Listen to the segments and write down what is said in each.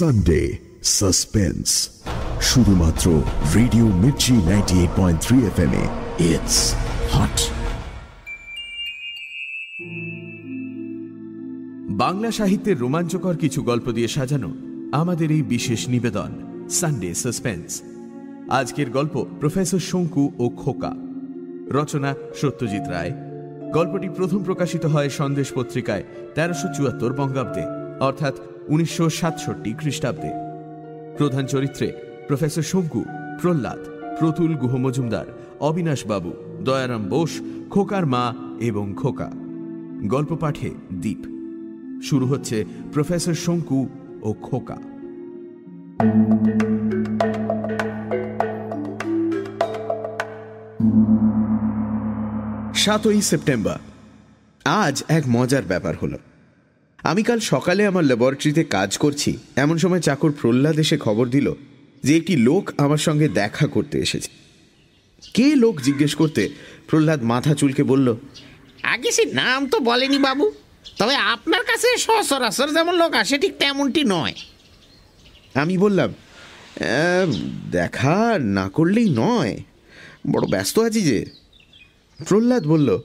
Sunday suspense শুধুমাত্র radio Mirchi ninety eight point three F M it's hot Bangla সাহিত্যের রোমাঞ্চকর কিছু গল্প দিয়ে সাজানো আমাদের এই বিশেষ নিবেদন সানডে সাসপেন্স আজকের গল্প প্রফেসর শঙ্কু ও খোকা। রচনা সত্যজিৎ রায়। গল্পটি প্রথম প্রকাশিত হয় সন্দেশ পত্রিকায় তেরোশো চুয়াত্তর বঙ্গাব্দে, অর্থাৎ উনিশশো সাতষট্টি খ্রিস্টাব্দে। প্রধান চরিত্রে প্রফেসর শঙ্কু, প্রহ্লাদ, প্রতুল গুহ মজুমদার, অবিনাশ বাবু, দয়ারাম বোস, খোকার মা এবং খোকা। গল্প পাঠে দ্বীপ শুরু হচ্ছে প্রফেসর শঙ্কু ও খোকা। সাতই সেপ্টেম্বর। আজ এক মজার ব্যাপার হলো। আমি কাল সকালে আমার ল্যাবরেটরিতে কাজ করছি। এমন সময় চাকর প্রহ্লাদ এসে খবর দিল যে একটি লোক আমার সঙ্গে দেখা করতে এসেছে। কে লোক জিজ্ঞেস করতে প্রহ্লাদ মাথা চুলকে বলল আগে সে নাম তো বলেনি বাবু তবে আপনার কাছে সচরাচর যেমন লোক আসে ঠিক তেমনটি নয়। আমি বললাম "আহ, দেখা না করলেই নয় বড় ব্যস্ত আছি যে। প্রহ্লাদ বলল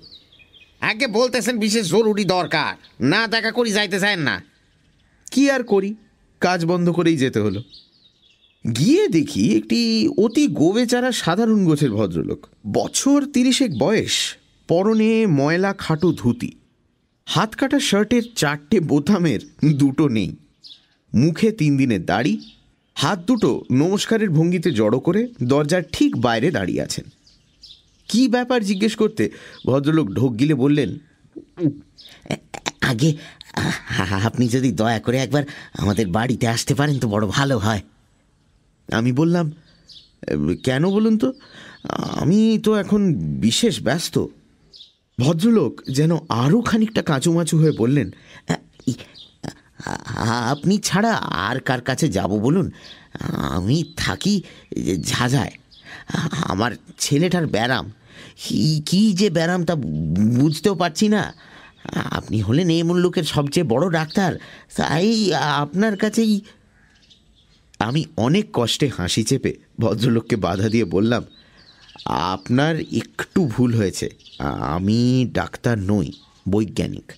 আগে বলতেছেন বিশেষ জরুরি দরকার। না দেখা করি যাইতে চান না। কি আর করি? কাজ বন্ধ করেই যেতে হলো। গিয়ে দেখি একটি অতি গোবেচারা সাধারণ গোছের ভদ্রলোক। বছর তিরিশেক বয়স, পরনে ময়লা খাটো ধুতি। হাত কাটা শার্টের চারটে বোতামের দুটো নেই। মুখে তিন দিনের দাড়ি, হাত দুটো নমস্কারের ভঙ্গিতে জড়ো করে দরজার ঠিক বাইরে দাঁড়িয়ে আছেন। কি ব্যাপার জিজ্ঞেস করতে? ভদ্রলোক ঢোক গিলে বললেন, আগে, আপনি যদি দয়া করে একবার আমাদের বাড়িতে আসতে পারেন তো বড় ভালো হয়। আমি বললাম, কেন বলুন তো? আমি তো এখন বিশেষ ব্যস্ত। ভদ্রলোক যেন আরও খানিকটা কাঁচুমাচু হয়ে বললেন আপনি ছাড়া আর কার কাছে যাব বলুন? আমি থাকি ঝাঝায়। আমার ছেলেটার ব্যারাম। কি- যে ব্যারাম তা বুঝতেও পারছি না। আপনি হলেন এই মুল্লুকের সবচেয়ে বড় ডাক্তার। তাই আপনার কাছেই আমি অনেক কষ্টে হাসি চেপে ভদ্রলোককে বাধা দিয়ে বললাম, আপনার একটু ভুল হয়েছে। আমি ডাক্তার নই, বৈজ্ঞানিক।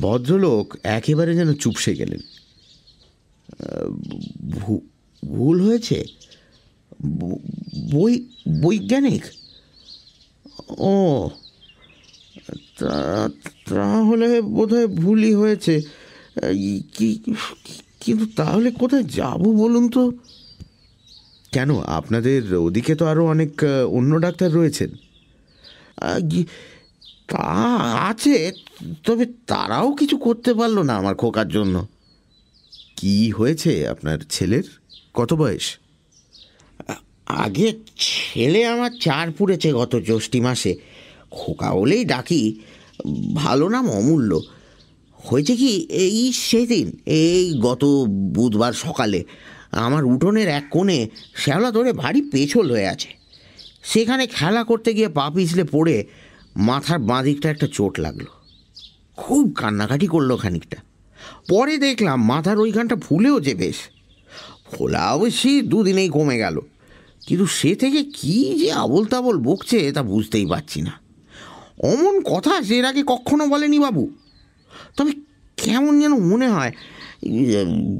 ভদ্রলোক একেবারে যেন চুপসে গেলেন। ভুল হয়েছে? বই, বৈজ্ঞানিক? ও তাহলে বোধহয় ভুলই হয়েছে। কি- কিন্তু তাহলে কোথায় যাব বলুন তো? কেন, আপনাদের ওদিকে তো আরও অনেক অন্য ডাক্তার রয়েছেন। তা আছে, তবে তারাও কিছু করতে পারল না আমার খোকার জন্য। কি হয়েছে আপনার ছেলের? কত বয়স? আগে ছেলে আমার চার পুড়েছে গত জ্যৈষ্ঠী মাসে। খোকা বলেই ডাকি, ভালো নাম অমূল্য। হয়েছে কি, এই সেদিন, এই গত বুধবার সকালে আমার উঠোনের এক কোণে শ্যাওলা ধরে ভারী পেছল হয়ে আছে। সেখানে খেলা করতে গিয়ে পা পিছলে পড়ে মাথার বাঁ দিকটা একটা চোট লাগল। খুব কান্নাকাটি করল খানিকটা। পরে দেখলাম মাথার ওইখানটা ফুলেও যে বেশ। ফোলা অবশ্যই দুদিনেই কমে গেল। কিন্তু সে থেকে কি যে আবল তাবল বকছে তা বুঝতেই পারছি না। অমন কথা সে এর আগে কখনো বলেনি বাবু। তবে কেমন যেন মনে হয়,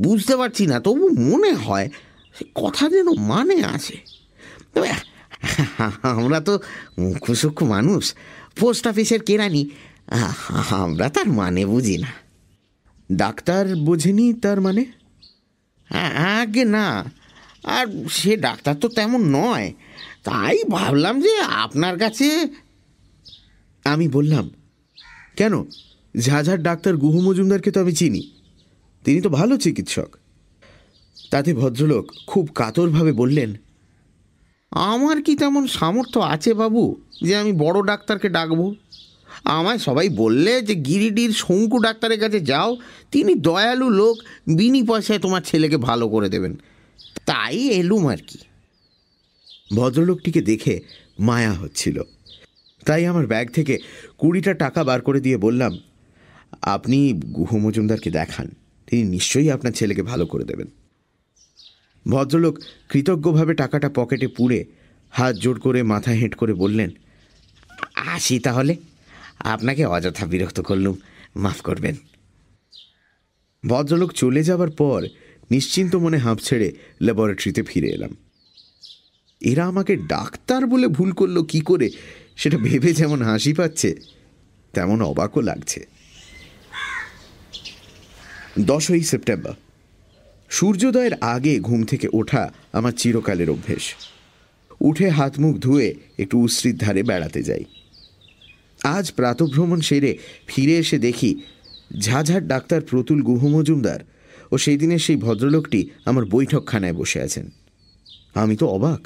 বুঝতে পারছি না, তবু মনে হয় সে কথা যেন মানে আছে। তবে আমরা তো মুখ্যসূক্ষ্ম মানুষ, পোস্ট অফিসের কেরানি, আমরা তার মানে বুঝি না। ডাক্তার বোঝেনি তার মানে? আগে না আর সে ডাক্তার তো তেমন নয়। তাই ভাবলাম যে আপনার কাছে আমি বললাম, কেন? ঝাঝার ডাক্তার গুহ মজুমদারকে তো আমি চিনি। তিনি তো ভালো চিকিৎসক। তাতে ভদ্রলোক খুব কাতরভাবে বললেন, আমার কি তেমন সামর্থ্য আছে বাবু যে আমি বড় ডাক্তারকে ডাকবো? আমায় সবাই বললে যে গিরিডির শঙ্কু ডাক্তারের কাছে যাও, তিনি দয়ালু লোক, বিনি পয়সায় তোমার ছেলেকে ভালো করে দেবেন। তাই এলুম আর কি। ভদ্রলোকটিকে দেখে মায়া হচ্ছিল। তাই আমার ব্যাগ থেকে কুড়িটা টাকা বার করে দিয়ে বললাম, আপনি গুহ মজুমদারকে দেখান, তিনি নিশ্চয়ই আপনার ছেলেকে ভালো করে দেবেন। ভদ্রলোক কৃতজ্ঞভাবে টাকাটা পকেটে পুড়ে হাত জোর করে মাথা হেঁট করে বললেন, আসি তাহলে, আপনাকে অযথা বিরক্ত করলুম, মাফ করবেন। ভদ্রলোক চলে যাবার পর নিশ্চিন্ত মনে হাঁপ ছেড়ে ল্যাবরেটরিতে ফিরে এলাম। এরা আমাকে ডাক্তার বলে ভুল করল কি করে? সেটা ভেবে যেমন হাসি পাচ্ছে, তেমন অবাকও লাগছে। দশই সেপ্টেম্বর। সূর্যোদয়ের আগে ঘুম থেকে ওঠা আমার চিরকালের অভ্যেস। উঠে হাত মুখ ধুয়ে একটু উশ্রিত ধারে বেড়াতে যাই। আজ প্রাতভ্রমণ সেরে ফিরে এসে দেখি ঝাঝার ডাক্তার প্রতুল গুহ মজুমদার ও সেই দিনের সেই ভদ্রলোকটি আমার বৈঠকখানায় বসে আছেন। আমি তো অবাক।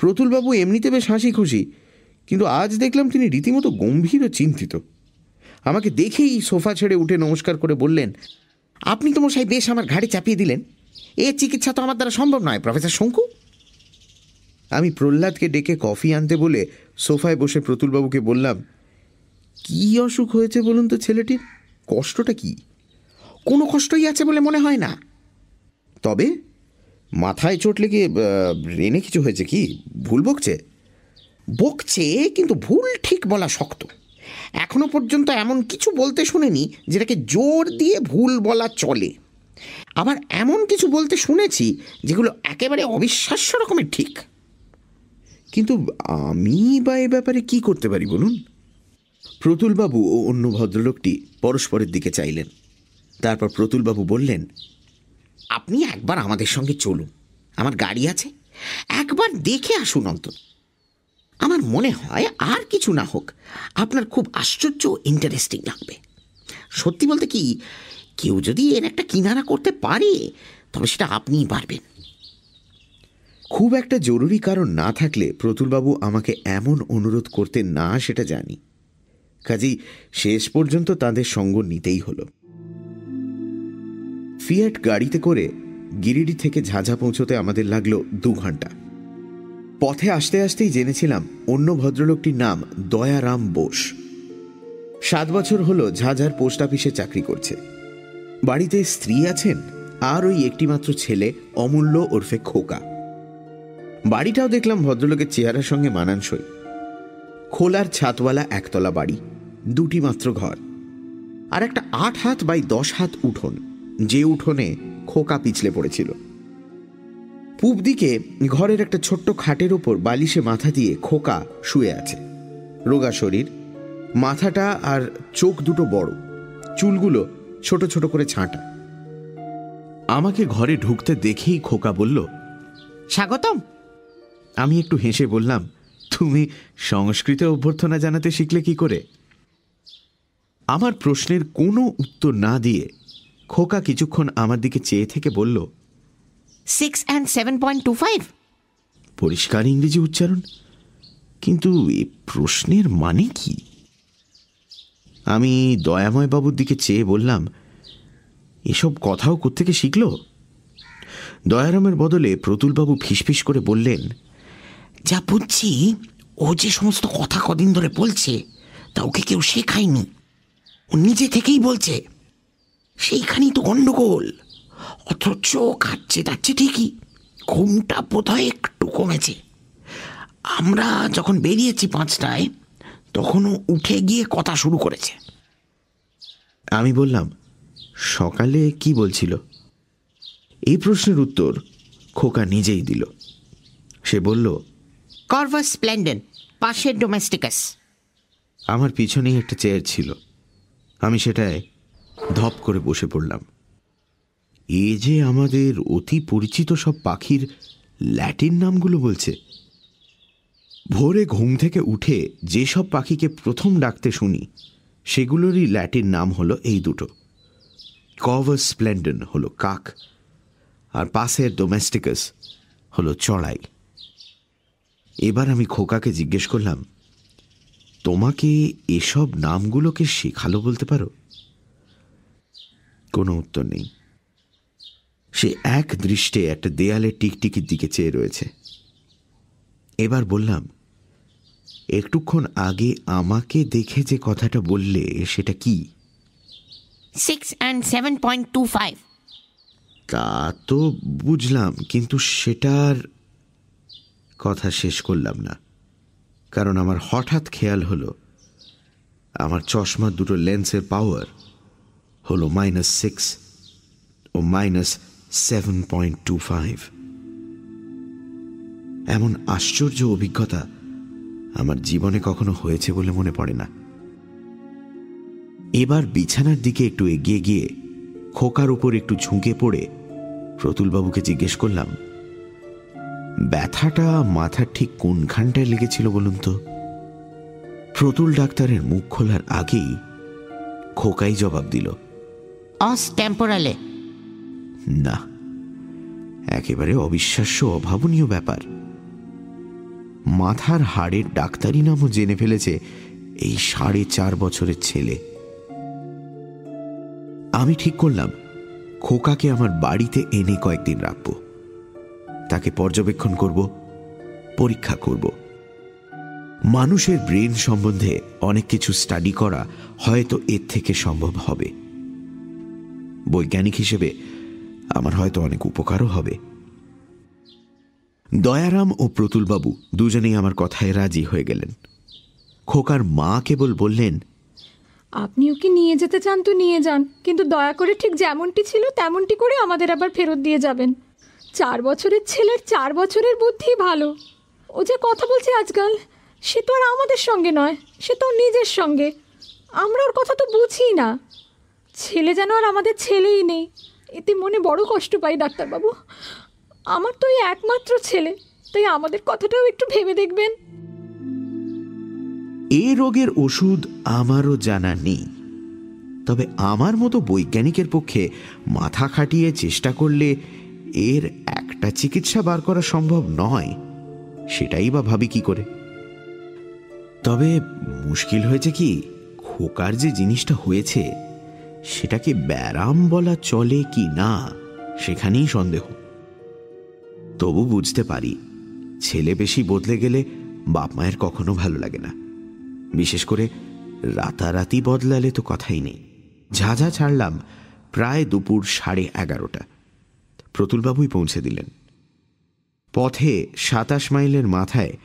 প্রতুলবাবু এমনিতে বেশ হাসি খুশি কিন্তু আজ দেখলাম তিনি রীতিমতো গম্ভীর ও চিন্তিত। আমাকে দেখেই সোফা ছেড়ে উঠে নমস্কার করে বললেন, আপনি তো মশাই বেশ আমার ঘাড়ে চাপিয়ে দিলেন। এ চিকিৎসা তো আমার দ্বারা সম্ভব নয়, প্রফেসর শঙ্কু। আমি প্রহ্লাদকে ডেকে কফি আনতে বলে সোফায় বসে প্রতুলবাবুকে বললাম, কি অসুখ হয়েছে বলুন তো ছেলেটির? কষ্টটা কি? কোনো কষ্টই আছে বলে মনে হয় না। তবে মাথায় চোট লেগে ব্রেনে কিছু হয়েছে কি? ভুল বকছে? বকছে কিন্তু ভুল ঠিক বলা শক্ত। এখনও পর্যন্ত এমন কিছু বলতে শুনিনি যেটাকে জোর দিয়ে ভুল বলা চলে। আবার এমন কিছু বলতে শুনেছি যেগুলো একেবারে অবিশ্বাস্য রকমের ঠিক। কিন্তু আমি বা এ ব্যাপারে কি করতে পারি বলুন? প্রতুলবাবু ও অন্য ভদ্রলোকটি পরস্পরের দিকে চাইলেন। তারপর প্রতুলবাবু বললেন, আপনি একবার আমাদের সঙ্গে চলুন। আমার গাড়ি আছে। একবার দেখে আসুন অন্তত। আমার মনে হয় আর কিছু না হোক, আপনার খুব আশ্চর্য ইন্টারেস্টিং লাগবে। সত্যি বলতে কি, কেউ যদি এর একটা কিনারা করতে পারে, তবে সেটা আপনিই পারবেন। খুব একটা জরুরি কারণ না থাকলে প্রতুলবাবু আমাকে এমন অনুরোধ করতে না, সেটা জানি। কাজেই শেষ পর্যন্ত তাদের সঙ্গ নিতেই হলো। ফিয়াট গাড়িতে করে গিরিডি থেকে ঝাঁঝা পৌঁছতে আমাদের লাগল দু ঘণ্টা। পথে আসতে আসতেই জেনেছিলাম অন্য ভদ্রলোকটির নাম দয়ারাম বোস। সাত বছর হলো ঝাঝার পোস্ট অফিসে চাকরি করছে। বাড়িতে স্ত্রী আছেন আর ওই একটিমাত্র ছেলে অমূল্য ওরফে খোকা। বাড়িটাও দেখলাম ভদ্রলোকের চেহারার সঙ্গে মানানসই। খোলার ছাতওয়ালা একতলা বাড়ি, দুটি মাত্র ঘর। আর একটা আট হাত বাই দশ হাত উঠোন। যে উঠোনে খোকা পিছলে পড়েছিল। পূব দিকে ঘরের একটা ছোট্ট খাটের ওপর বালিশে মাথা দিয়ে খোকা শুয়ে আছে। রোগা শরীর, মাথাটা আর চোখ দুটো বড়, চুলগুলো ছোট ছোট করে ছাঁটা। আমাকে ঘরে ঢুকতে দেখেই খোকা বলল, স্বাগতম। আমি একটু হেসে বললাম, তুমি সংস্কৃতে অভ্যর্থনা জানাতে শিখলে কি করে? আমার প্রশ্নের কোনো উত্তর না দিয়ে খোকা কিছুক্ষণ আমার দিকে চেয়ে থেকে বলল six and seven point two five পরিষ্কার ইংরেজি উচ্চারণ? কিন্তু এ প্রশ্নের মানে কি? আমি দয়াময় বাবুর দিকে চেয়ে বললাম এসব কথাও কোত্থেকে শিখল? দয়ারামের বদলে প্রতুলবাবু ফিসফিস করে বললেন যা বুঝছি ও যে সমস্ত কথা কদিন ধরে বলছে তা ওকে কেউ শেখায়নি। ও নিজে থেকেই বলছে। সেইখানেই তো গণ্ডগোল অথচ খাচ্ছে যাচ্ছে ঠিকই ঘুমটা বোধহয় একটু কমেছে। আমরা যখন বেরিয়েছি পাঁচটায় তখনও উঠে গিয়ে কথা শুরু করেছে। আমি বললাম সকালে কি বলছিল? এই প্রশ্নের উত্তর খোকা নিজেই দিল। সে বলল কর্ভাস স্প্ল্যান্ডেন পাশের ডোমেস্টিকাস আমার পিছনেই একটা চেয়ার ছিল। আমি সেটায় ধপ করে বসে পড়লাম। এ যে আমাদের অতি পরিচিত সব পাখির ল্যাটিন নামগুলো বলছে। ভোরে ঘুম থেকে উঠে যেসব পাখিকে প্রথম ডাকতে শুনি, সেগুলোরই ল্যাটিন নাম হলো এই দুটো। কভার স্প্লেন্ডন হলো কাক, আর পাশের ডোমেস্টিকাস হলো চড়াই। এবার আমি খোকাকে জিজ্ঞেস করলাম, তোমাকে এসব নামগুলোকে শেখালো বলতে পারো? কোনো উত্তর নেই। সে এক দৃষ্টে একটা দেয়ালে টিকটিকির দিকে চেয়ে রয়েছে। এবার বললাম একটুক্ষণ আগে আমাকে দেখে যে কথাটা বললে সেটা কি? Six and seven point two five তা তো বুঝলাম কিন্তু সেটার কথা শেষ করলাম না। কারণ আমার হঠাৎ খেয়াল হলো আমার চশমা দুটো লেন্সের পাওয়ার হলো মাইনাস সিক্স ও minus seven point two five এমন আশ্চর্য অভিজ্ঞতা আমার জীবনে কখনো হয়েছে বলে মনে পড়ে না। এবার বিছানার দিকে একটু এগিয়ে গিয়ে খোকার উপর একটু ঝুঁকে পড়ে প্রতুলবাবুকে জিজ্ঞেস করলাম, ব্যথাটা মাথার ঠিক কোনখানটায় লেগেছিল বলুন তো? প্রতুল ডাক্তারের মুখ খোলার আগেই খোকাই জবাব দিল অস টেম্পোরালে না, একেবারে অবিশ্বাস্য, অভাবনীয় ব্যাপার। মাথার হাড়ের ডাক্তারি নামও জেনে ফেলেছে এই সাড়ে চার বছরের ছেলে। আমি ঠিক করলাম, খোকাকে আমার বাড়িতে এনে কয়েকদিন রাখব। তাকে পর্যবেক্ষণ করব, পরীক্ষা করব। মানুষের ব্রেন সম্বন্ধে অনেক কিছু স্টাডি করা হয়তো এর থেকে সম্ভব হবে। বৈজ্ঞানিক হিসেবে আমার হয়তো অনেক উপকারও হবে। দয়ারাম ও প্রতুলবাবু দুজনেই আমার কথায় রাজি হয়ে গেলেন। খোকার মা কেবল বললেন, আপনি ওকে নিয়ে যেতে চান তো নিয়ে যান, কিন্তু দয়া করে ঠিক যেমনটি ছিল তেমনটি করে আমাদের আবার ফেরত দিয়ে যাবেন। চার বছরের ছেলের চার বছরের বুদ্ধি ভালো। ও যে কথা বলছে আজকাল, সে তো আর আমাদের সঙ্গে নয়, সে তো নিজের সঙ্গে। আমরা ওর কথা তো বুঝি না। ছেলে যেন আর আমাদের ছেলেই নেই। এতে মনে বড় কষ্ট পাই ডাক্তারবাবু। আমার তো এই একমাত্র ছেলে, তাই আমাদের কথাটাও একটু ভেবে দেখবেন। এ রোগের ওষুধ আমারও জানা নেই। তবে আমার মতো বৈজ্ঞানিকের পক্ষে মাথা খাটিয়ে চেষ্টা করলে এর একটা চিকিৎসা বার করা সম্ভব নয়, সেটাই বা ভাবি কি করে? তবে মুশকিল হয়েছে কি, খোকার যে জিনিসটা হয়েছে সেটাকে ব্যারাম বলা চলে কি না, সেখানেই সন্দেহ। তবু বুঝতে পারি, ছেলে বেশি বদলে গেলে বাপ মায়ের কখনো ভালো লাগে না। বিশেষ করে রাতারাতি বদলালে তো কথাই নেই। ঝাঝা ছাড়লাম প্রায় দুপুর সাড়ে এগারোটা। প্রতুলবাবুই পৌঁছে দিলেন। পথে সাতাশ মাইলের মাথায়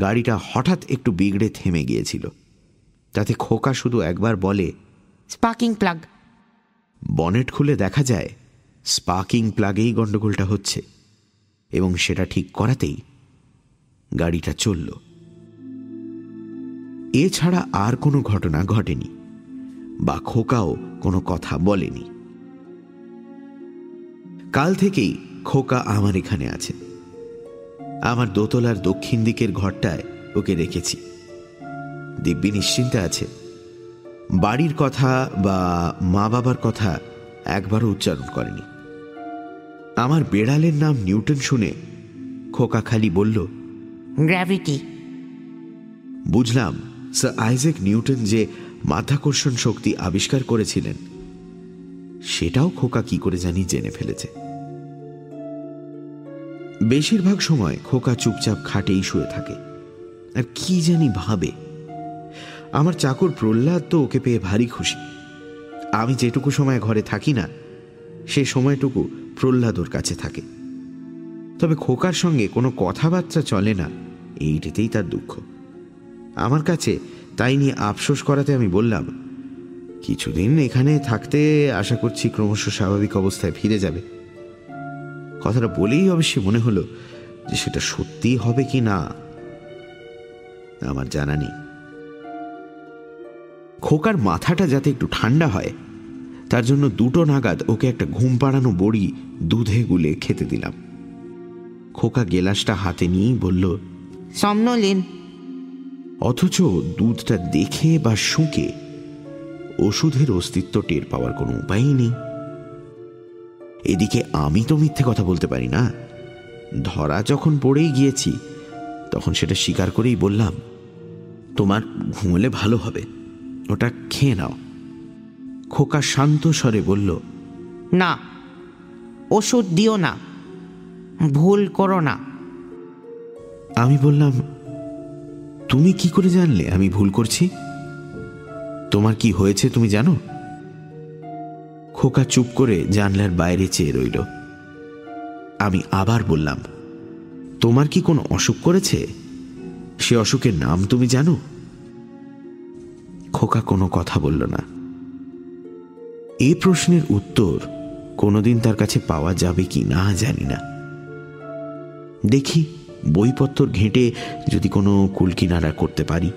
গাড়িটা হঠাৎ একটু বিগড়ে থেমে গিয়েছিল। তাতে খোকা শুধু একবার বলে স্পার্কিং প্লাগ বনেট খুলে দেখা যায়, স্পার্কিং প্লাগেই গণ্ডগোলটা হচ্ছে এবং সেটা ঠিক করাতেই গাড়িটা চলল। এছাড়া আর কোনো ঘটনা ঘটেনি বা খোকাও কোনো কথা বলেনি। কাল থেকেই খোকা আমার এখানে আছে। আমার দোতলার দক্ষিণ দিকের ঘরটায় ওকে রেখেছি দিব্যি নিশ্চিন্তে আছে। বাড়ির কথা বা মা বাবার কথা একবারও উচ্চারণ করেনি। আমার বেড়ালের নাম নিউটন শুনে খোকা খালি বলল গ্র্যাভিটি বুঝলাম স্যার আইজেক নিউটন যে মাধ্যাকর্ষণ শক্তি আবিষ্কার করেছিলেন সেটাও খোকা কি করে জানি জেনে ফেলেছে। বেশিরভাগ সময় খোকা চুপচাপ খাটেই শুয়ে থাকে। আর কি জানি ভাবে আমার চাকর প্রহ্লাদ তো ওকে পেয়ে ভারী খুশি। আমি যেটুকু সময় ঘরে থাকি না, সে সময়টুকু প্রহ্লাদ ওর কাছে থাকে। তবে খোকার সঙ্গে কোনো কথাবার্তা চলে না, এইটাতেই তার দুঃখ। আমার কাছে তাই নিয়ে আফসোস করাতে আমি বললাম, কিছুদিন এখানে থাকতে আশা করছি ক্রমশ স্বাভাবিক অবস্থায় ফিরে যাবে। কথাটা বলেই অবশ্যই মনে হলো যে সেটা সত্যি হবে কি না, আমার জানা নেই। খোকার মাথাটা যাতে একটু ঠান্ডা হয় তার জন্য দুটো নাগাদ ওকে একটা ঘুম পাড়ানো বড়ি দুধে গুলে খেতে দিলাম। খোকা গেলাসটা হাতে নিয়েই বলল সমনলিন। অথচ দুধটা দেখে বা শুঁকে ওষুধের অস্তিত্ব টের পাওয়ার কোনো উপায়ই নেই। এদিকে আমি তো মিথ্যে কথা বলতে পারি না। ধরা যখন পড়েই গিয়েছি তখন সেটা স্বীকার করেই বললাম তোমার ঘুমলে ভালো হবে। ওটা খেয়ে নাও। খোকা শান্ত স্বরে বলল না ওষুধ দিও না ভুল করো না। আমি বললাম তুমি কি করে জানলে আমি ভুল করছি? তোমার কি হয়েছে তুমি জানো? খোকা চুপ করে জানলার বাইরে চেয়ে রইল। আমি আবার বললাম তোমার কি কোনো অসুখ করেছে? সে অসুখের নাম তুমি জানো? খোকা কোনো কথা বলল না। এই প্রশ্নের উত্তর কোনোদিন তার কাছে পাওয়া যাবে কি না জানি না। দেখি বইপত্র ঘেঁটে যদি কোনো কুলকিনারা করতে পারি।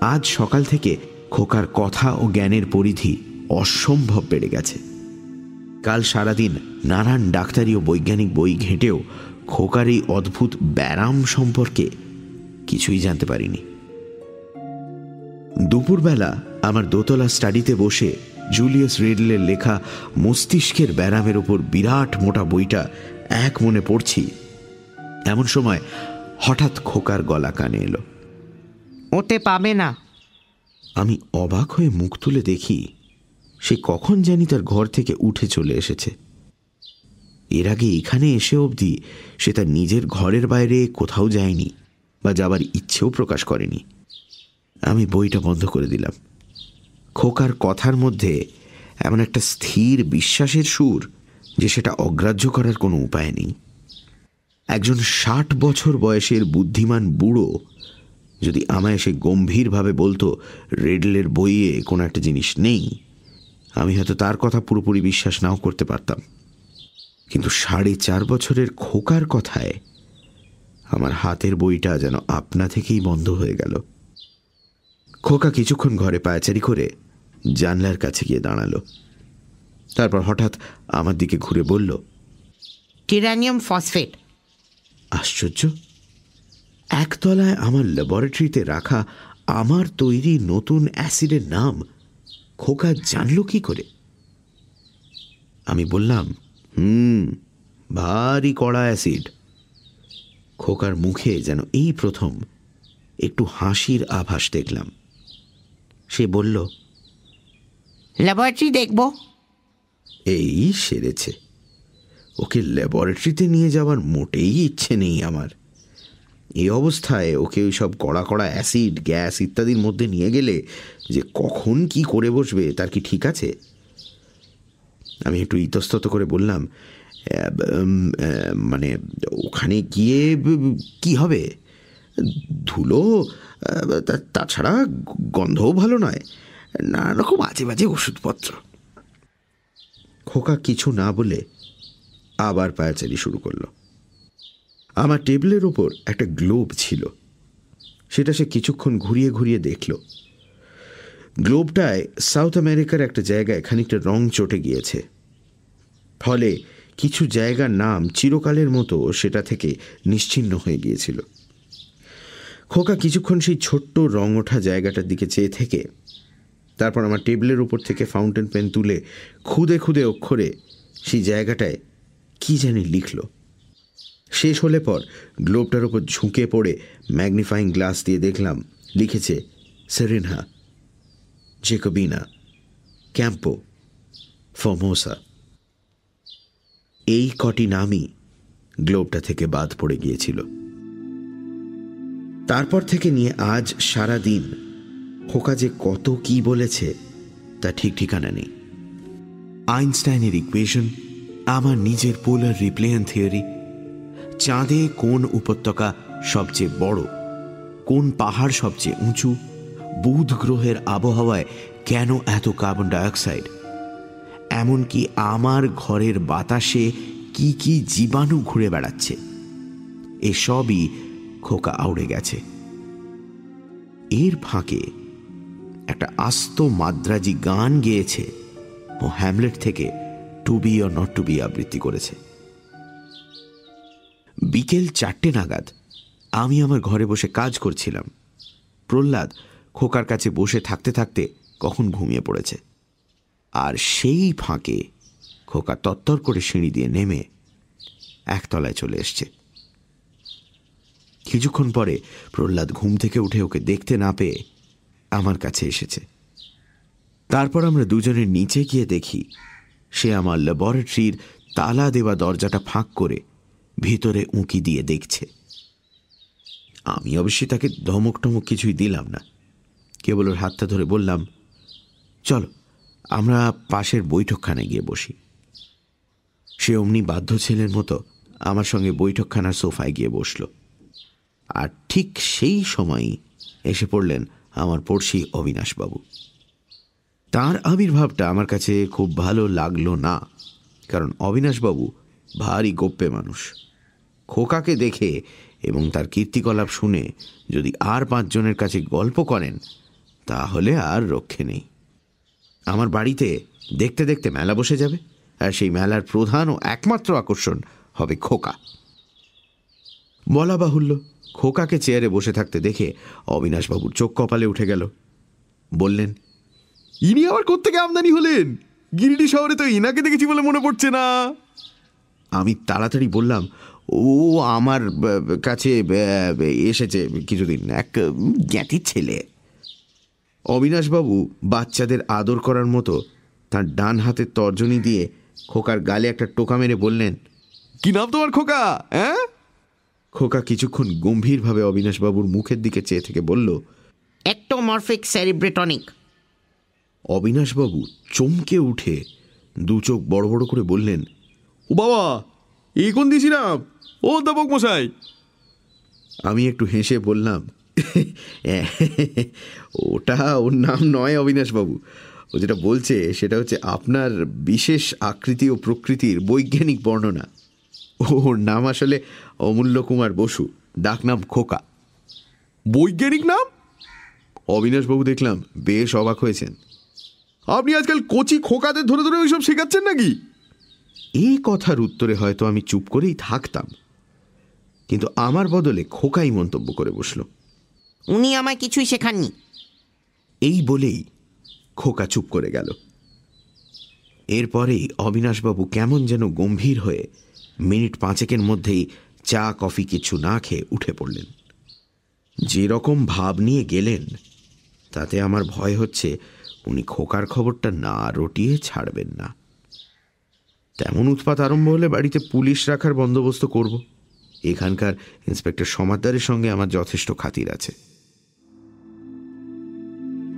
আজ সকাল থেকে খোকার কথা ও জ্ঞানের পরিধি অসম্ভব বেড়ে গেছে। কাল সারাদিন নানান ডাক্তারি ও বৈজ্ঞানিক বই ঘেঁটেও খোকার এই অদ্ভুত ব্যারাম সম্পর্কে কিছুই জানতে পারিনি। দুপুরবেলা আমার দোতলা স্টাডিতে বসে জুলিয়াস রিডলের লেখা মস্তিষ্কের ব্যারামের ওপর বিরাট মোটা বইটা এক মনে পড়ছি। এমন সময় হঠাৎ খোকার গলা কানে এলো। ওতে পাবে না। আমি অবাক হয়ে মুখ তুলে দেখি সে কখন জানি তার ঘর থেকে উঠে চলে এসেছে। এর আগে এখানে এসে অবধি সে তার নিজের ঘরের বাইরে কোথাও যায়নি বা যাবার ইচ্ছেও প্রকাশ করেনি। আমি বইটা বন্ধ করে দিলাম। খোকার কথার মধ্যে এমন একটা স্থির বিশ্বাসের সুর যে সেটা অগ্রাহ্য করার কোনো উপায় নেই। একজন ষাট বছর বয়সের বুদ্ধিমান বুড়ো যদি আমায় এসে গম্ভীরভাবে বলতো, রেডলের বইয়ে কোনো একটা জিনিস নেই, আমি হয়তো তার কথা পুরোপুরি বিশ্বাস নাও করতে পারতাম। কিন্তু সাড়ে চার বছরের খোকার কথায় আমার হাতের বইটা যেন আপনা থেকেই বন্ধ হয়ে গেল। খোকা কিছুক্ষণ ঘরে পায়চারি করে জানলার কাছে গিয়ে দাঁড়াল। তারপর হঠাৎ আমার দিকে ঘুরে বলল টিরানিয়াম ফসফেট। আশ্চর্য। একতলায় আমার ল্যাবরেটরিতে রাখা আমার তৈরি নতুন অ্যাসিডের নাম খোকা জানল কি করে? আমি বললাম হুম ভারী কড়া অ্যাসিড। খোকার মুখে যেন এই প্রথম একটু হাসির আভাস দেখলাম। সে বলল ল্যাবরেটরি দেখব। এই সেরেছে। ওকে ল্যাবরেটরিতে নিয়ে যাওয়ার মোটেই ইচ্ছে নেই আমার। এই অবস্থায় ওকে ওই সব কড়া কড়া অ্যাসিড গ্যাস ইত্যাদির মধ্যে নিয়ে গেলে যে কখন কি করে বসবে তার কি ঠিক আছে? আমি একটু ইতস্তত করে বললাম "আহ, উম, আহ, মানে ওখানে গিয়ে কি হবে? ধুলো তাছাড়া গন্ধও ভালো নয়। নানা রকম আজে বাজে ওষুধপত্র। খোকা কিছু না বলে আবার পায়াচারি শুরু করল। আমার টেবিলের ওপর একটা গ্লোব ছিল। সেটা সে কিছুক্ষণ ঘুরিয়ে ঘুরিয়ে দেখল। গ্লোবটায় সাউথ আমেরিকার একটা জায়গায় খানিকটা রং চটে গিয়েছে। ফলে কিছু জায়গার নাম চিরকালের মতো সেটা থেকে নিশ্চিহ্ন হয়ে গিয়েছিল। খোকা কিছুক্ষণ সেই ছোট্ট রং ওঠা জায়গাটার দিকে চেয়ে থেকে, তারপর আমার টেবিলের উপর থেকে ফাউন্টেন পেন তুলে খুদে খুদে অক্ষরে সেই জায়গাটায় কি জানি লিখল। শেষ হলে পর গ্লোবটার উপর ঝুঁকে পড়ে ম্যাগনিফাইং গ্লাস দিয়ে দেখলাম লিখেছে সেরেনহা জেকোবিনা, ক্যাম্পো, ফমোসা। এই কটি নামই গ্লোবটা থেকে বাদ পড়ে গিয়েছিল। তারপর থেকে নিয়ে আজ সারা দিন। খোকা যে কত কি বলেছে, তা ঠিক ঠিকানা নেই। আইনস্টাইনের ইকুয়েশন আমার নিজের পোলার রিপ্লেয়ান থিওরি চাঁদে কোন উপত্যকা সবচেয়ে বড়, কোন পাহাড় সবচেয়ে উঁচু, বুধ গ্রহের আবহাওয়ায় কেন এত কার্বন ডাইঅক্সাইড এমনকি আমার ঘরের বাতাসে কি কি জীবাণু ঘুরে বেড়াচ্ছে? এসবই খোকা আউড়ে গেছে। এর ফাঁকে একটা আস্ত মাদ্রাজি গান গেয়েছে ও হ্যামলেট থেকে to be or not to be আবৃত্তি করেছে। বিকেল চারটে নাগাদ আমি আমার ঘরে বসে কাজ করছিলাম। প্রহ্লাদ খোকার কাছে বসে থাকতে থাকতে কখন ঘুমিয়ে পড়েছে। আর সেই ফাঁকে খোকা তত্তর করে সিঁড়ি দিয়ে নেমে একতলায় চলে এসছে। কিছুক্ষণ পরে প্রহ্লাদ ঘুম থেকে উঠে ওকে দেখতে না পেয়ে আমার কাছে এসেছে। তারপর আমরা দুজনের নিচে গিয়ে দেখি, সে আমার ল্যাবরেটরির তালা দেওয়া দরজাটা ফাঁক করে ভিতরে উঁকি দিয়ে দেখছে। আমি অবশ্যই তাকে ধমক টমক কিছুই দিলাম না। কেবল ওর হাতটা ধরে বললাম, চলো, আমরা পাশের বৈঠকখানে গিয়ে বসি। সে অমনি বাধ্য ছেলের মতো আমার সঙ্গে বৈঠকখানার সোফায় গিয়ে বসল। আর ঠিক সেই সময়ই এসে পড়লেন আমার পড়শি অবিনাশবাবু। তার আবির্ভাবটা আমার কাছে খুব ভালো লাগল না, কারণ অবিনাশবাবু ভারী গোপ্যে মানুষ। খোকাকে দেখে এবং তার কীর্তিকলাপ শুনে যদি আর পাঁচজনের কাছে গল্প করেন, তাহলে আর রক্ষে নেই। আমার বাড়িতে দেখতে দেখতে মেলা বসে যাবে, আর সেই মেলার প্রধান ও একমাত্র আকর্ষণ হবে খোকা। বলা বাহুল্য খোকাকে চেয়ারে বসে থাকতে দেখে অবিনাশবাবুর চোখ কপালে উঠে গেল। বললেন, ইনি আবার কোত্থেকে আমদানি হলেন? গিরিডি শহরে তো ইনাকে দেখেছি বলে মনে পড়ছে না। আমি তাড়াতাড়ি বললাম, ও আমার কাছে এসেছে কিছুদিন, এক জ্ঞাতির ছেলে। অবিনাশবাবু বাচ্চাদের আদর করার মতো তার ডান হাতের তর্জনী দিয়ে খোকার গালে একটা টোকা মেরে বললেন, কি নাম তোমার খোকা হ্যাঁ? খোকা কিছুক্ষণ গম্ভীরভাবে অবিনাশবাবুর মুখের দিকে চেয়ে থেকে বলল একটোমরফিক সেরিব্রেটনিক অবিনাশবাবু চমকে উঠে দু চোখ বড় বড় করে বললেন ও বাবা এই কোন দিয়েছিলাম ও অধ্যাপক মশাই। আমি একটু হেসে বললাম ওটা ওর নাম নয় অবিনাশবাবু। ও যেটা বলছে সেটা হচ্ছে আপনার বিশেষ আকৃতি ও প্রকৃতির বৈজ্ঞানিক বর্ণনা। ওর নাম আসলে অমূল্য কুমার বসু ডাকনাম খোকা। বৈজ্ঞানিক নাম? অবিনাশবাবু দেখলাম বেশ অবাক হয়েছেন। আপনি আজকাল কচি খোকাদের ধরে ধরে ওইসব শেখাচ্ছেন নাকি? এই কথার উত্তরে হয়তো আমি চুপ করেই থাকতাম। কিন্তু আমার বদলে খোকাই মন্তব্য করে বসল। উনি আমায় কিছুই শেখাননি। এই বলেই খোকা চুপ করে গেল। এরপরেই অবিনাশবাবু কেমন যেন গম্ভীর হয়ে মিনিট পাঁচেকের মধ্যেই চা, কফি কিছু না খেয়ে উঠে পড়লেন। যে রকম ভাব নিয়ে গেলেন, তাতে আমার ভয় হচ্ছে উনি খোকার খবরটা না রটিয়ে ছাড়বেন না। তেমন উৎপাত আরম্ভ হলে বাড়িতে পুলিশ রাখার বন্দোবস্ত করব। এখানকার ইন্সপেক্টর সমাদ্দারের সঙ্গে আমার যথেষ্ট খাতির আছে।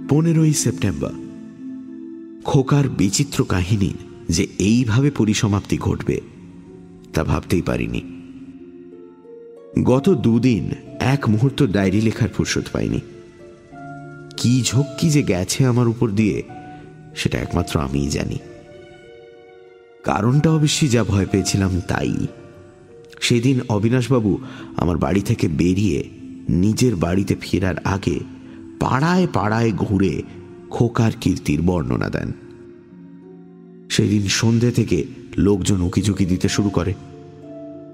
পনেরোই সেপ্টেম্বর, খোকার বিচিত্র কাহিনীর যে এইভাবে পরিসমাপ্তি ঘটবে তা ভাবতেই পারিনি। গত দুদিন এক মুহূর্ত ডায়েরি লেখার ফুরসত পাইনি। কি ঝক্কি যে গেছে আমার উপর দিয়ে, সেটা একমাত্র আমিই জানি। কারণটা অবশ্যই যা ভয় পেয়েছিলাম তাই। সেদিন অবিনাশবাবু আমার বাড়ি থেকে বেরিয়ে নিজের বাড়িতে ফেরার আগে পাড়ায় পাড়ায় ঘুরে খোকার কীর্তির বর্ণনা দেন। সেদিন সন্ধে থেকে লোকজন উকিঝুঁকি দিতে শুরু করে।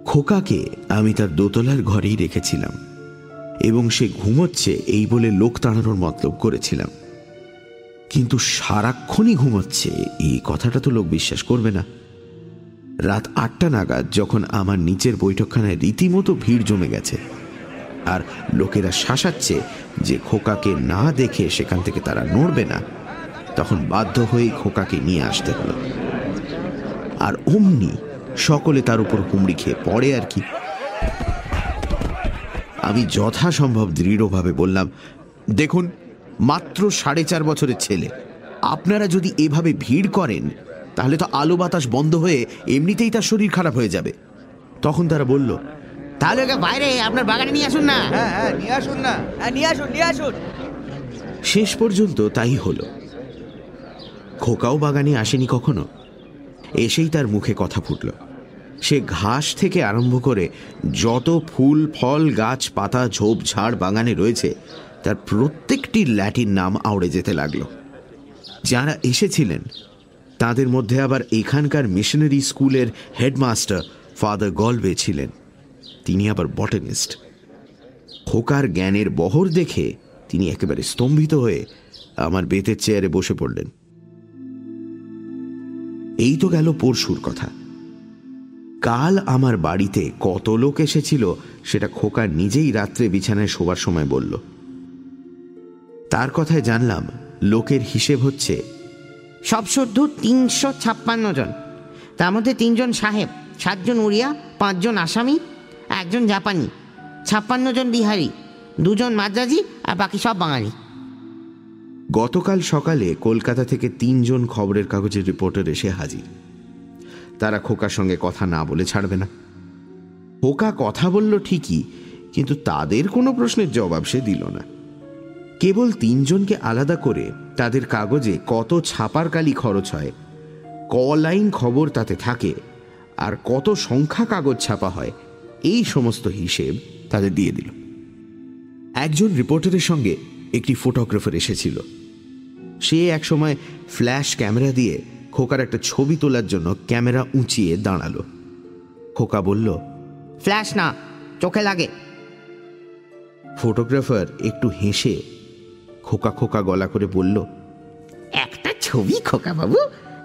খোকাকে আমি তার দোতলার ঘরেই রেখেছিলাম এবং সে ঘুমোচ্ছে এই বলে লোক তাড়ানোর মতলব করেছিলাম। কিন্তু সারাক্ষণই ঘুমোচ্ছে, এই কথাটা তো লোক বিশ্বাস করবে না। রাত আটটা নাগাদ যখন আমার নিচের বৈঠকখানায় রীতিমতো ভিড় জমে গেছে আর লোকেরা শাসাচ্ছে যে খোকাকে না দেখে সেখান থেকে তারা নড়বে না, তখন বাধ্য হয়ে খোকাকে নিয়ে আসতে হলো। আর অমনি সকলে তার উপর হুমড়ি খেয়ে পড়ে আর কি। আমি যথাসম্ভব দৃঢ়ভাবে বললাম দেখুন মাত্র সাড়ে চার বছরের ছেলে। আপনারা যদি এভাবে ভিড় করেন তাহলে তো আলো বাতাস বন্ধ হয়ে এমনিতেই তার শরীর খারাপ হয়ে যাবে। তখন তারা বলল তাহলে ওকে বাইরে আপনার বাগানে নিয়ে আসুন না। হ্যাঁ হ্যাঁ নিয়ে আসুন না। হ্যাঁ নিয়ে আসুন নিয়ে আসুন। শেষ পর্যন্ত তাই হলো। খোকাও বাগানে আসেনি কখনো? এসেই তার মুখে কথা ফুটল। সে ঘাস থেকে আরম্ভ করে যত ফুল, ফল, গাছ, পাতা, ঝোপ, ঝাড় বাগানে রয়েছে, তার প্রত্যেকটি ল্যাটিন নাম আওড়ে যেতে লাগল। যারা এসেছিলেন, তাদের মধ্যে আবার এখানকার মিশনারি স্কুলের হেডমাস্টার ফাদার গলবে ছিলেন। তিনি আবার বটানিস্ট। খোকার জ্ঞানের বহর দেখে তিনি একেবারে স্তম্ভিত হয়ে আমার বেতের চেয়ারে বসে পড়লেন। এই তো গেল পরশুর কথা। কাল আমার বাড়িতে কত লোক এসেছিল সেটা খোকা নিজেই রাত্রে বিছানায় শোবার সময় বলল। তার কথায় জানলাম লোকের হিসেব হচ্ছে সব শুদ্ধ তিনশো ছাপ্পান্ন জন। তার মধ্যে তিনজন সাহেব, সাতজন উড়িয়া, পাঁচজন আসামি, একজন জাপানি, ছাপ্পান্ন জন বিহারি, দুজন মাদ্রাজি আর বাকি সব বাঙালি। গতকাল সকালে কলকাতা থেকে তিনজন খবরের কাগজের রিপোর্টার এসে হাজির। তারা খোকার সঙ্গে কথা না বলে ছাড়বে না। খোকা কথা বলল ঠিকই, কিন্তু তাদের কোনো প্রশ্নের জবাব সে দিল না। কেবল তিনজনকে আলাদা করে তাদের কাগজে কত ছাপার কালি খরচ হয়, ক লাইন খবর তাতে থাকে, আর কত সংখ্যা কাগজ ছাপা হয়, এই সমস্ত হিসেব তাদের দিয়ে দিল। একজন রিপোর্টারের সঙ্গে একটি ফটোগ্রাফার এসেছিল। সে একসময় ফ্ল্যাশ ক্যামেরা দিয়ে খোকার একটা ছবি তোলার জন্য ক্যামেরা উঁচিয়ে দাঁড়াল। খোকা বলল, ফ্ল্যাশ না, চোখে লাগে। ফটোগ্রাফার একটু হেসে খোকা খোকা গলা করে বলল, একটা ছবি খোকা বাবু,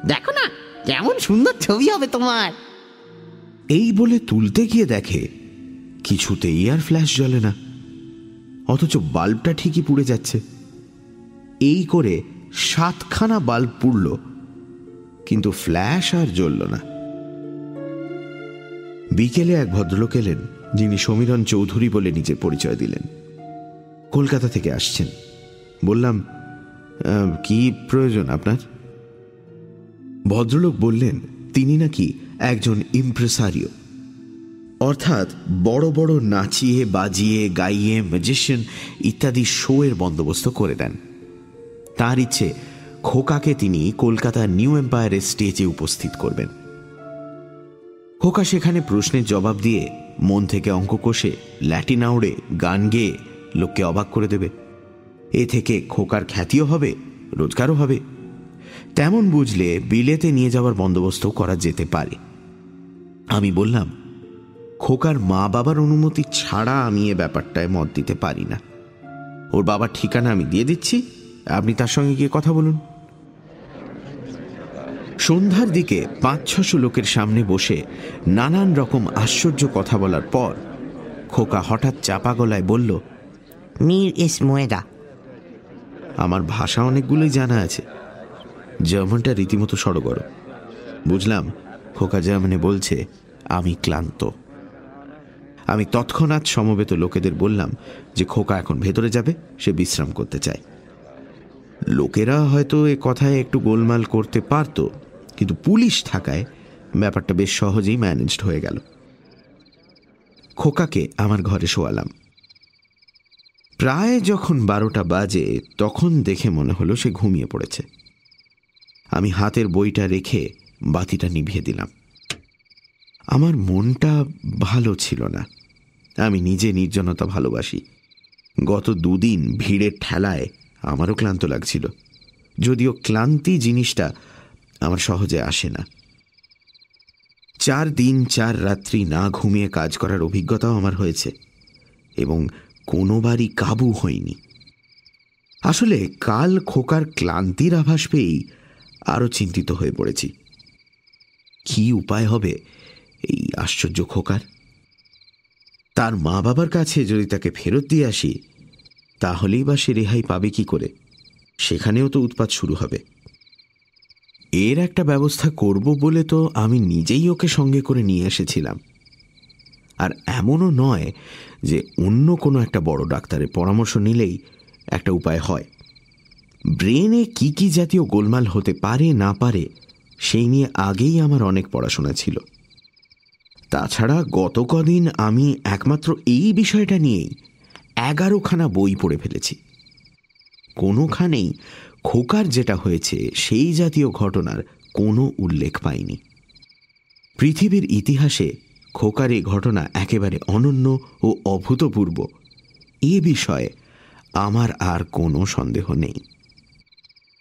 দেখো না, কেমন সুন্দর ছবি হবে তোমার। এই বলে তুলতে গিয়ে দেখে কিছুতেই আর ফ্ল্যাশ জ্বলে না। অথচ বাল্বটা ঠিকই পুড়ে যাচ্ছে। এই করে সাতখানা বাল্ব পুড়ল কিন্তু ফ্ল্যাশ আর জ্বলল না। বিকেলে এক ভদ্রলোক এলেন যিনি সমীরণ চৌধুরী বলে নিজের পরিচয় দিলেন। কলকাতা থেকে আসছেন। বললাম "আহ, কি প্রয়োজন আপনার? ভদ্রলোক বললেন তিনি নাকি একজন ইমপ্রেসারিও। অর্থাৎ বড় বড় নাচিয়ে, বাজিয়ে, গাইয়ে ম্যাজিশিয়ান ইত্যাদি শোয়ের বন্দোবস্ত করে দেন। তার ইচ্ছে, খোকাকে তিনি কলকাতার নিউ এম্পায়ারের স্টেজে উপস্থিত করবেন। খোকা সেখানে প্রশ্নের জবাব দিয়ে মন থেকে অঙ্ক কষে ল্যাটিন আউড়ে গান গেয়ে লোককে অবাক করে দেবে। এ থেকে খোকার খ্যাতিও হবে, রোজগারও হবে। তেমন বুঝলে বিলেতে নিয়ে যাওয়ার বন্দোবস্ত করা যেতে পারে। আমি বললাম খোকার মা বাবার অনুমতি ছাড়া আমি এ ব্যাপারটায় মত দিতে পারি না। ওর বাবার ঠিকানা আমি দিয়ে দিচ্ছি। আপনি তার সঙ্গে গিয়ে কথা বলুন। সন্ধ্যার দিকে পাঁচ ছশো লোকের সামনে বসে নানান রকম আশ্চর্য কথা বলার পর খোকা হঠাৎ চাপা গলায় বলল মির ইস মোয়েদা। আমার ভাষা অনেকগুলোই জানা আছে। জার্মানটা রীতিমতো সড়গড় বুঝলাম খোকা জার্মানে বলছে আমি ক্লান্ত। আমি তৎক্ষণাৎ সমবেত লোকেদের বললাম যে খোকা এখন ভেতরে যাবে, সে বিশ্রাম করতে চায়। লোকেরা হয়তো এ কথায় একটু গোলমাল করতে পারত, কিন্তু পুলিশ থাকায় ব্যাপারটা বেশ সহজেই ম্যানেজড হয়ে গেল। খোকাকে আমার ঘরে শোয়ালাম। প্রায় যখন বারোটা বাজে, তখন দেখে মনে হলো সে ঘুমিয়ে পড়েছে। আমি হাতের বইটা রেখে বাতিটা নিভিয়ে দিলাম। আমার মনটা ভালো ছিল না। আমি নিজে নির্জনতা ভালোবাসি। গত দুদিন ভিড়ের ঠেলায় আমারও ক্লান্ত লাগছিল। যদিও ক্লান্তি জিনিসটা আমার সহজে আসে না। চার দিন, চার রাত্রি না ঘুমিয়ে কাজ করার অভিজ্ঞতাও আমার হয়েছে এবং কোনোবারই কাবু হয়নি। আসলে কাল খোকার ক্লান্তির আভাস পেয়েই আরও চিন্তিত হয়ে পড়েছি। কি উপায় হবে এই আশ্চর্য খোকার? তার মা বাবার কাছে যদি তাকে ফেরত দিয়ে আসি, তাহলেই বা সে রেহাই পাবে কি করে? সেখানেও তো উৎপাত শুরু হবে। এর একটা ব্যবস্থা করব বলে তো আমি নিজেই ওকে সঙ্গে করে নিয়ে এসেছিলাম। আর এমনও নয় যে অন্য কোনো একটা বড় ডাক্তারের পরামর্শ নিলেই একটা উপায় হয়। ব্রেনে কি কি জাতীয় গোলমাল হতে পারে, না পারে, সেই নিয়ে আগেই আমার অনেক পড়াশোনা ছিল। তাছাড়া গত কদিন আমি একমাত্র এই বিষয়টা নিয়েই এগারোখানা বই পড়ে ফেলেছি। কোনোখানেই খোকার যেটা হয়েছে সেই জাতীয় ঘটনার কোনো উল্লেখ পাইনি। পৃথিবীর ইতিহাসে খোকার এই ঘটনা একেবারে অনন্য ও অভূতপূর্ব। এ বিষয়ে আমার আর কোনো সন্দেহ নেই।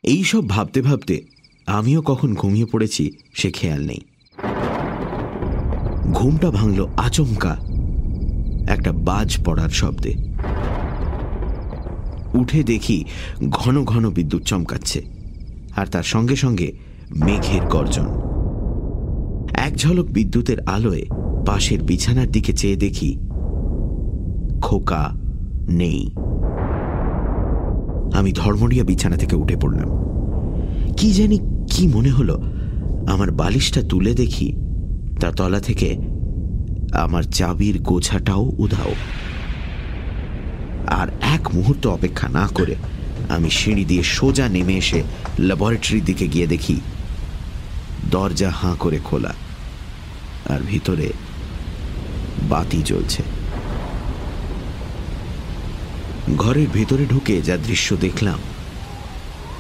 এইসব ভাবতে ভাবতে আমিও কখন ঘুমিয়ে পড়েছি সে খেয়াল নেই। ঘুমটা ভাঙল আচমকা। একটা বাজ পড়ার শব্দে। উঠে দেখি ঘন ঘন বিদ্যুৎ চমকাচ্ছে, আর তার সঙ্গে সঙ্গে মেঘের গর্জন। এক ঝলক বিদ্যুতের আলোয় পাশের বিছানার দিকে চেয়ে দেখি খোকা নেই। আমি ধর্মরিয়া বিছানা থেকে উঠে পড়লাম। কি জানি কি মনে হলো, আমার বালিশটা তুলে দেখি তার তলা থেকে আমার চাবির গোছাটাও উধাও। আর এক মুহূর্ত অপেক্ষা না করে আমি সিঁড়ি দিয়ে সোজা নেমে এসে ল্যাবরেটরির দিকে গিয়ে দেখি, দরজা হাঁ করে খোলা আর ভিতরে বাতি জ্বলছে। ঘরের ভেতরে ঢুকে যা দৃশ্য দেখলাম,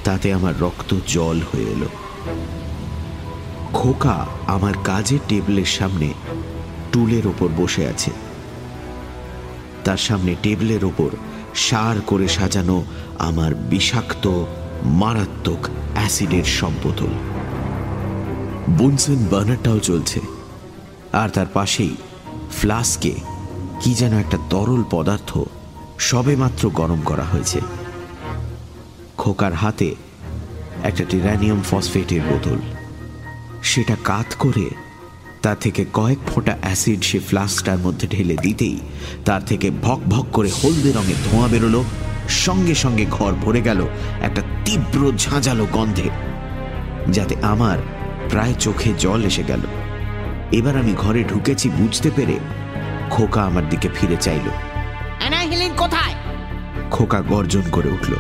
তাতে আমার রক্ত জল হয়ে এলো। খোকা আমার কাজের টেবিলের সামনে টুলের ওপর বসে আছে। তার সামনে টেবিলের ওপর সার করে সাজানো আমার বিষাক্ত, মারাত্মক অ্যাসিডের সব বোতল বুনসেন বার্নারটাও চলছে আর তার পাশেই ফ্লাস্কে কি যেন একটা তরল পদার্থ সবে মাত্র গরম করা হয়েছে। খোকার হাতে একটা টিরানিয়াম ফসফেটের বোতল। সেটা কাত করে তার থেকে কয়েক ফোঁটা অ্যাসিড সে ফ্লাস্কটার মধ্যে ঢেলে দিতেই তার থেকে ভক ভক করে হলদে রঙের ধোঁয়া বেরোলো সঙ্গে সঙ্গে ঘর ভরে গেল একটা তীব্র ঝাঁঝালো গন্ধে যাতে আমার প্রায় চোখে জল এসে গেল। এবার আমি ঘরে ঢুকেছি বুঝতে পেরে খোকা আমার দিকে ফিরে চাইল। কোথায়? খোকা গর্জন করে উঠল।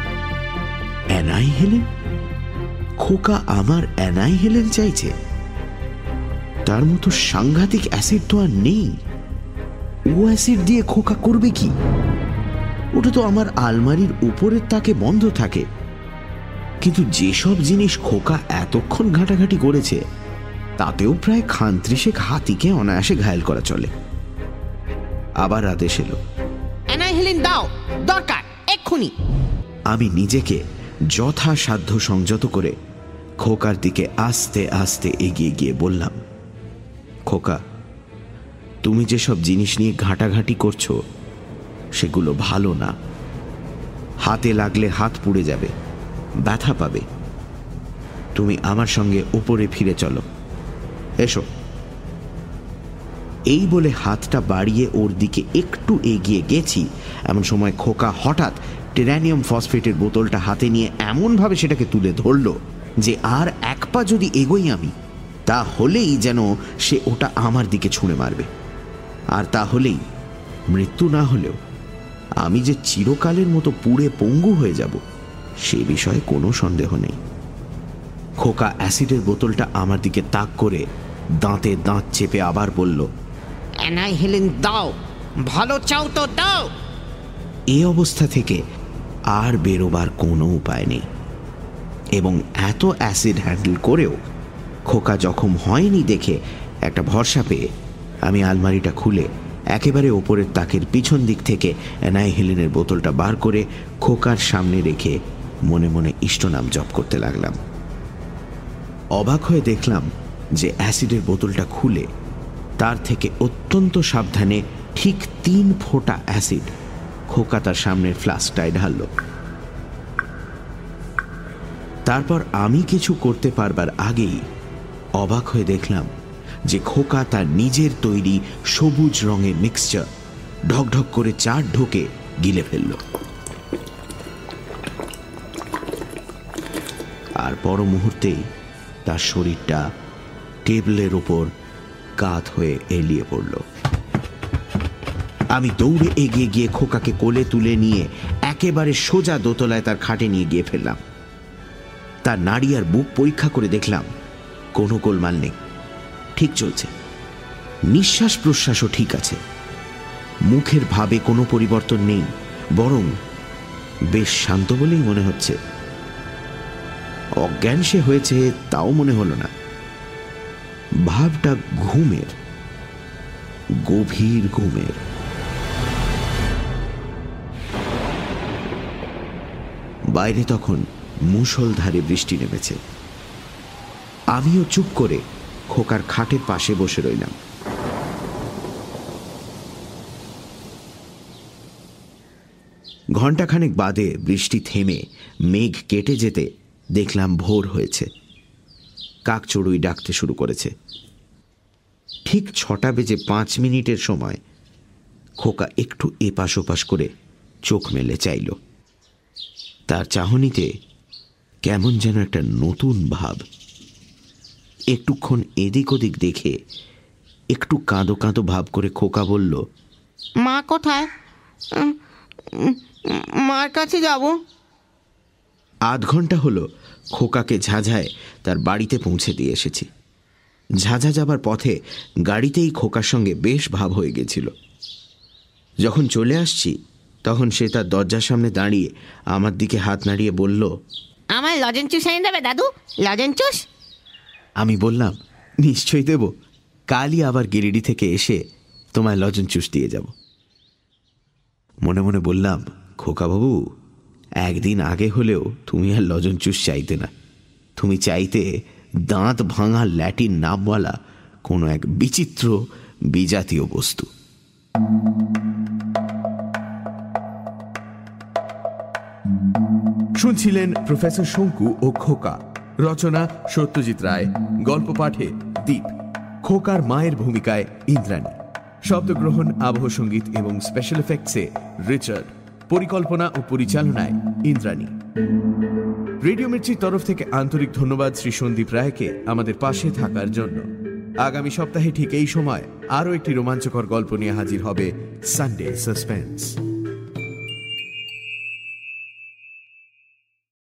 অ্যানাই হেলেন খোকা আমার অ্যানাই হেলেন চাইছে? তার মতো সাংঘাতিক অ্যাসিড তো আর নেই। ও অ্যাসিড দিয়ে খোকা করবে কি? ওটা তো আমার আলমারির উপরের তাকে বন্ধ থাকে। কিন্তু যেসব জিনিস খোকা এতক্ষণ ঘাটাঘাটি করেছে তাতেও প্রায় খান্ত্রিশেক হাতিকে অনায়াসে ঘায়েল করা চলে। আবার আদেশ এলো। দাও দরকার এক্ষুনি। আমি নিজেকে যথাসাধ্য সংযত করে খোকার দিকে আস্তে আস্তে এগিয়ে গিয়ে বললাম খোকা, তুমি যেসব জিনিস নিয়ে ঘাঁটাঘাঁটি করছ, সেগুলো ভালো না। হাতে লাগলে হাত পুড়ে যাবে, ব্যথা পাবে। তুমি আমার সঙ্গে উপরে ফিরে চলো। এসো। এই বলে হাতটা বাড়িয়ে ওর দিকে একটু এগিয়ে গেছি, এমন সময় খোকা হঠাৎ টেরানিয়াম ফসফেটের বোতলটা হাতে নিয়ে এমনভাবে সেটাকে তুলে ধরল যে আর এক পা যদি এগোই আমি তাহলেই যেন সে ওটা আমার দিকে ছুঁড়ে মারবে। আর তাহলেই মৃত্যু না হলেও আমি যে চিরকালের মতো পুড়ে পঙ্গু হয়ে যাব সে বিষয়ে কোনো সন্দেহ নেই। খোকা অ্যাসিডের বোতলটা আমার দিকে তাক করে দাঁতে দাঁত চেপে আবার বলল অ্যানাহিলিন দাও ভালো চাও তো দাও। এ অবস্থা থেকে আর বেরোবার কোনো উপায় নেই। এবং এত অ্যাসিড হ্যান্ডেল করেও খোকা জখম হয়নি দেখে একটা ভরসা পেয়ে আমি আলমারিটা খুলে একেবারে ওপরের তাকের পিছন দিক থেকে অ্যানাইহেলিনের বোতলটা বার করে খোকার সামনে রেখে মনে মনে ইষ্টনাম জপ করতে লাগলাম। অবাক হয়ে দেখলাম যে অ্যাসিডের বোতলটা খুলে তার থেকে অত্যন্ত সাবধানে ঠিক তিন ফোঁটা অ্যাসিড খোকা তার সামনের ফ্লাস্কটায় ঢালল। তারপর আমি কিছু করতে পারবার আগেই অবাক হয়ে দেখলাম যে খোকা তার নিজের তৈরি সবুজ রঙের মিক্সচার ঢকঢক করে চার ঢোকে গিলে ফেলল। আর পর মুহূর্তেই তার শরীরটা টেবিলের ওপর কাত হয়ে এলিয়ে পড়ল। আমি দৌড়ে এগিয়ে গিয়ে খোকাকে কোলে তুলে নিয়ে একেবারে সোজা দোতলায় তার খাটে নিয়ে গিয়ে ফেললাম। তার নাড়ি আর বুক পরীক্ষা করে দেখলাম কোনো গোলমাল নেই। ঠিক চলছে। নিঃশ্বাস প্রশ্বাসও ঠিক আছে। মুখের ভাবে কোনো পরিবর্তন নেই, বরং বেশ শান্ত বলেই মনে হচ্ছে। অজ্ঞান সে হয়েছে তাও মনে হলো না। ভাবটা ঘুমের, গভীর ঘুমের। বাইরে তখন মুষলধারে বৃষ্টি নেমেছে। আমিও চুপ করে খোকার খাটের পাশে বসে রইলাম। ঘণ্টাখানেক বাদে বৃষ্টি থেমে মেঘ কেটে যেতে দেখলাম ভোর হয়েছে। কাকচড়ুই ডাকতে শুরু করেছে। ঠিক ছটা বেজে পাঁচ মিনিটের সময় খোকা একটু এপাশ ওপাশ করে চোখ মেলে চাইল। তার চাহনিতে কেমন যেন একটা নতুন ভাব একটুক্ষণ এদিক ওদিক দেখে একটু কাঁদো কাঁদো ভাব করে খোকা বলল মা কোথায়? মার কাছে যাব। আধ ঘণ্টা হলো খোকাকে ঝাঝায় তার বাড়িতে পৌঁছে দিয়ে এসেছি। ঝাঝা যাবার পথে গাড়িতেই খোকার সঙ্গে বেশ ভাব হয়ে গেছিল। যখন চলে আসছি তখন সে তার দরজার সামনে দাঁড়িয়ে আমার দিকে হাত নাড়িয়ে বলল আমার লজেন চুষ এনে দেবে দাদু? লজেন চুষ আমি বললাম, নিশ্চয়ই দেব। কালই আবার গিরিডি থেকে এসে তোমায় লজন চুষ দিয়ে যাব। মনে মনে বললাম, খোকাবাবু, একদিন আগে হলেও তুমি আর লজন চুষ চাইতে না। তুমি চাইতে দাঁত ভাঙা ল্যাটিন নামওয়ালা কোনো এক বিচিত্র বিজাতীয় বস্তু। শুনছিলেন প্রফেসর শঙ্কু ও খোকা। রচনা সত্যজিৎ রায়, গল্প পাঠে দ্বীপ খোকার মায়ের ভূমিকায় ইন্দ্রাণী, শব্দগ্রহণ, আবহ সংগীত এবং স্পেশাল এফেক্টসে রিচার্ড, পরিকল্পনা ও পরিচালনায় ইন্দ্রাণী। রেডিও মির্চির তরফ থেকে আন্তরিক ধন্যবাদ শ্রী সন্দীপ রায়কে আমাদের পাশে থাকার জন্য। আগামী সপ্তাহে ঠিক এই সময় আরও একটি রোমাঞ্চকর গল্প নিয়ে হাজির হবে সানডে সাসপেন্স